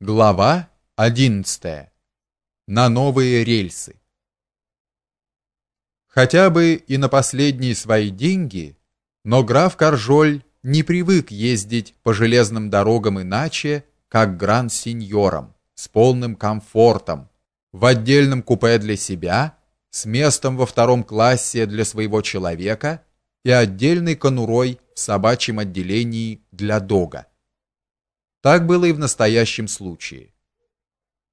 Глава 11. На новые рельсы. Хотя бы и на последние свои деньги, но граф Каржоль не привык ездить по железным дорогам иначе, как гранд-сеньором, с полным комфортом, в отдельном купе для себя, с местом во втором классе для своего человека и отдельной конурой в собачьем отделении для дога. Так было и в настоящем случае.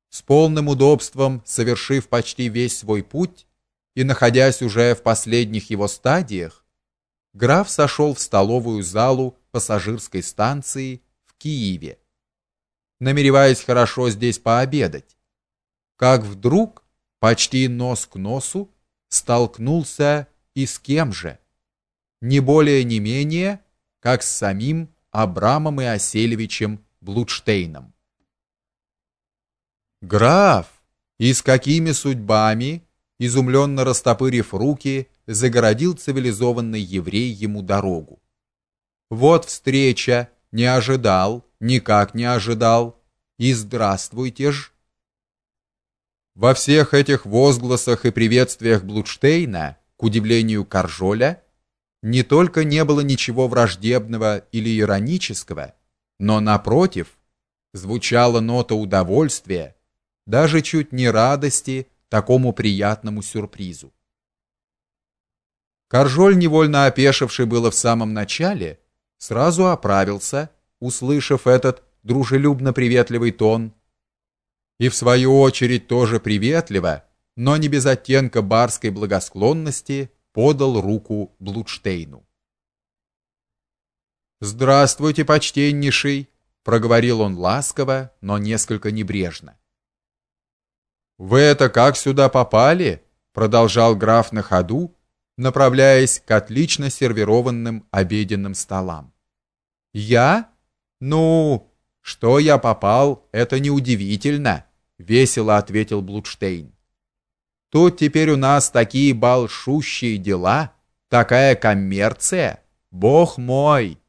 С полным удобством совершив почти весь свой путь и находясь уже в последних его стадиях, граф сошел в столовую залу пассажирской станции в Киеве, намереваясь хорошо здесь пообедать. Как вдруг, почти нос к носу, столкнулся и с кем же? Не более не менее, как с самим Абрамом Иоселевичем Блудштейном. Граф, и с какими судьбами, изумленно растопырив руки, загородил цивилизованный еврей ему дорогу. Вот встреча, не ожидал, никак не ожидал. И здравствуйте ж. Во всех этих возгласах и приветствиях Блудштейна, к удивлению Каржоля, не только не было ничего враждебного или иронического, но напротив, звучала нота удовольствия, даже чуть не радости такому приятному сюрпризу. Каржоль, невольно опешивший было в самом начале, сразу оправился, услышав этот дружелюбно приветливый тон, и в свою очередь тоже приветливо, но не без оттенка барской благосклонности, подал руку Блудштейну. Здравствуйте, почтеннейший, проговорил он ласково, но несколько небрежно. Вы это как сюда попали? продолжал граф на ходу, направляясь к отлично сервированным обеденным столам. Я? Ну, что я попал, это неудивительно, весело ответил Блудштейн. Тут теперь у нас такие большущие дела, такая коммерция. Бог мой,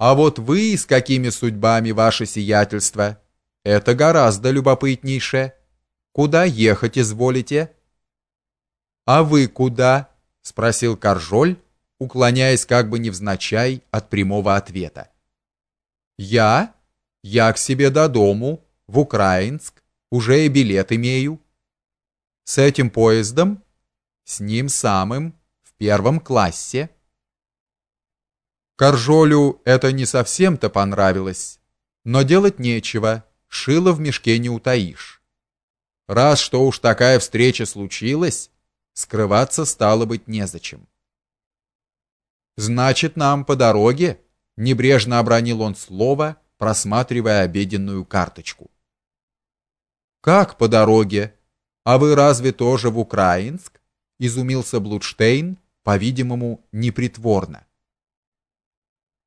а вот вы с какими судьбами ваше сиятельство? Это гораздо любопытнейше. Куда ехать изволите? А вы куда? спросил Каржоль, уклоняясь как бы невзначай от прямого ответа. Я? Я к себе до дому, в Украинск, уже и билет имею. С этим поездом, с ним самым, в первом классе. Каржолю это не совсем-то понравилось, но делать нечего, шило в мешке не утаишь. Раз что уж такая встреча случилась, скрываться стало быть незачем. Значит, нам по дороге, небрежно обронил он слово, просматривая обеденную карточку. Как по дороге? А вы разве тоже в Украинск? изумился Блудштейн, по-видимому, непритворно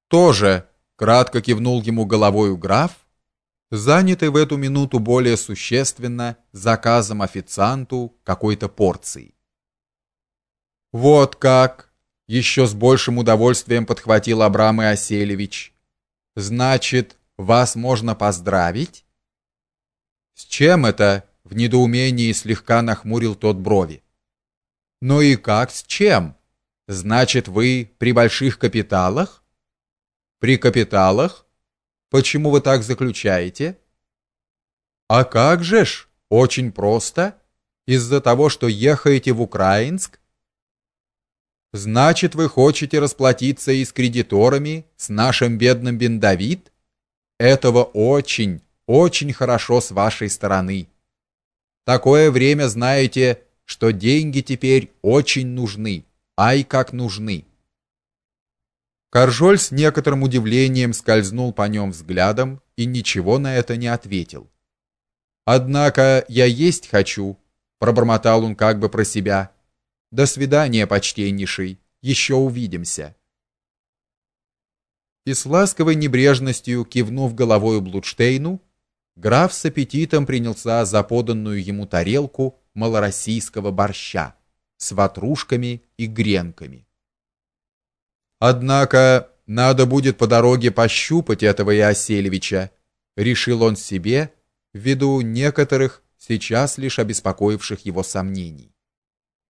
тоже, кратко кивнул ему головой граф, занятый в эту минуту более существенно заказом официанту какой-то порции. Вот как, еще с большим удовольствием подхватил Абрам Иоселевич. Значит, вас можно поздравить? С чем это? В недоумении слегка нахмурил тот брови. Ну и как с чем? Значит, вы при больших капиталах? При капиталах? Почему вы так заключаете? А как же ж? Очень просто. Из-за того, что ехаете в Украинск? Значит, вы хотите расплатиться и с кредиторами, с нашим бедным Бендавид? Этого очень, очень хорошо с вашей стороны. Такое время, знаете, что деньги теперь очень нужны. Ай, как нужны. Каржоль с некоторым удивлением скользнул по нем взглядом и ничего на это не ответил. Однако я есть хочу, пробормотал он как бы про себя. До свидания, почтеннейший, еще увидимся. И с ласковой небрежностью кивнув головой Блудштейну, граф с аппетитом принялся за поданную ему тарелку малороссийского борща с ватрушками и гренками. Однако надо будет по дороге пощупать этого Иоселевича, решил он себе ввиду некоторых сейчас лишь обеспокоивших его сомнений.